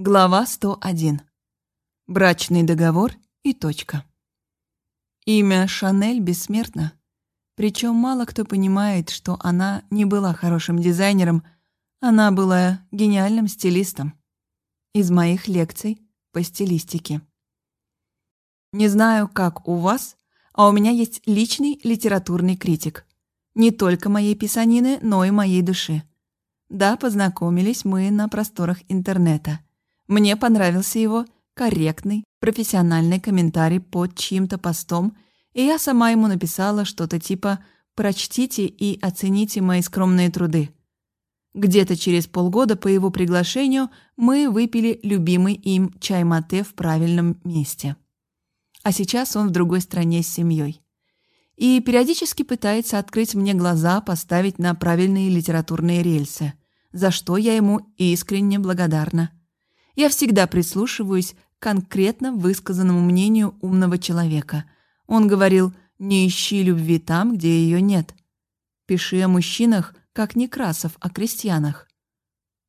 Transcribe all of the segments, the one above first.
Глава 101. Брачный договор и точка. Имя Шанель бессмертно. Причем мало кто понимает, что она не была хорошим дизайнером, она была гениальным стилистом. Из моих лекций по стилистике. Не знаю, как у вас, а у меня есть личный литературный критик. Не только моей писанины, но и моей души. Да, познакомились мы на просторах интернета. Мне понравился его корректный, профессиональный комментарий под чьим-то постом, и я сама ему написала что-то типа «Прочтите и оцените мои скромные труды». Где-то через полгода по его приглашению мы выпили любимый им чай-мате в правильном месте. А сейчас он в другой стране с семьей. И периодически пытается открыть мне глаза, поставить на правильные литературные рельсы, за что я ему искренне благодарна. Я всегда прислушиваюсь к конкретно высказанному мнению умного человека. Он говорил «не ищи любви там, где ее нет». Пиши о мужчинах, как Некрасов о крестьянах.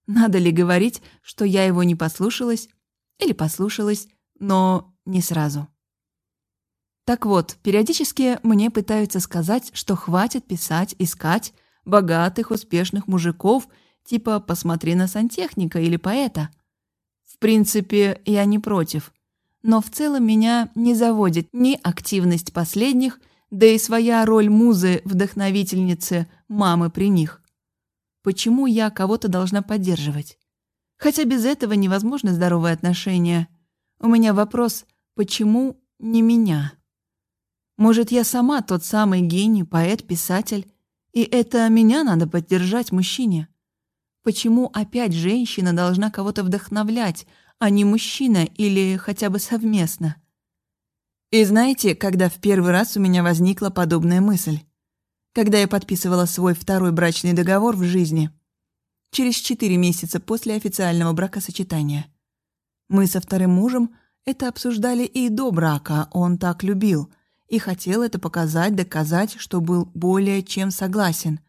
Надо ли говорить, что я его не послушалась? Или послушалась, но не сразу. Так вот, периодически мне пытаются сказать, что хватит писать, искать богатых, успешных мужиков, типа «посмотри на сантехника» или поэта – в принципе, я не против. Но в целом меня не заводит ни активность последних, да и своя роль музы-вдохновительницы мамы при них. Почему я кого-то должна поддерживать? Хотя без этого невозможно здоровые отношения. У меня вопрос, почему не меня? Может, я сама тот самый гений, поэт, писатель, и это меня надо поддержать мужчине? Почему опять женщина должна кого-то вдохновлять, а не мужчина или хотя бы совместно? И знаете, когда в первый раз у меня возникла подобная мысль? Когда я подписывала свой второй брачный договор в жизни. Через четыре месяца после официального бракосочетания. Мы со вторым мужем это обсуждали и до брака, он так любил. И хотел это показать, доказать, что был более чем согласен.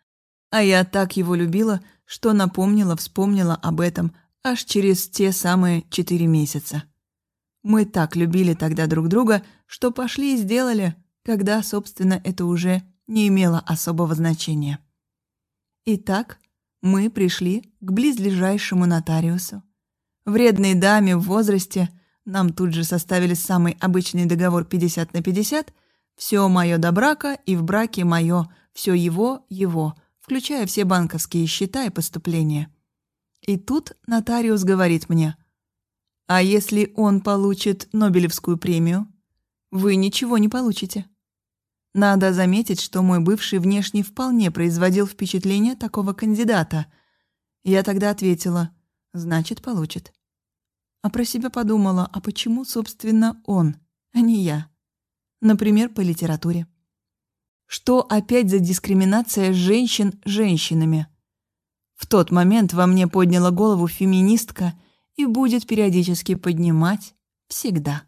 А я так его любила, что напомнила, вспомнила об этом аж через те самые четыре месяца. Мы так любили тогда друг друга, что пошли и сделали, когда, собственно, это уже не имело особого значения. Итак, мы пришли к близлежащему нотариусу. Вредной даме в возрасте нам тут же составили самый обычный договор 50 на 50, все мое до брака и в браке мое, все его, его – включая все банковские счета и поступления. И тут нотариус говорит мне, «А если он получит Нобелевскую премию, вы ничего не получите». Надо заметить, что мой бывший внешне вполне производил впечатление такого кандидата. Я тогда ответила, значит, получит. А про себя подумала, а почему, собственно, он, а не я? Например, по литературе. Что опять за дискриминация женщин женщинами? В тот момент во мне подняла голову феминистка и будет периодически поднимать всегда.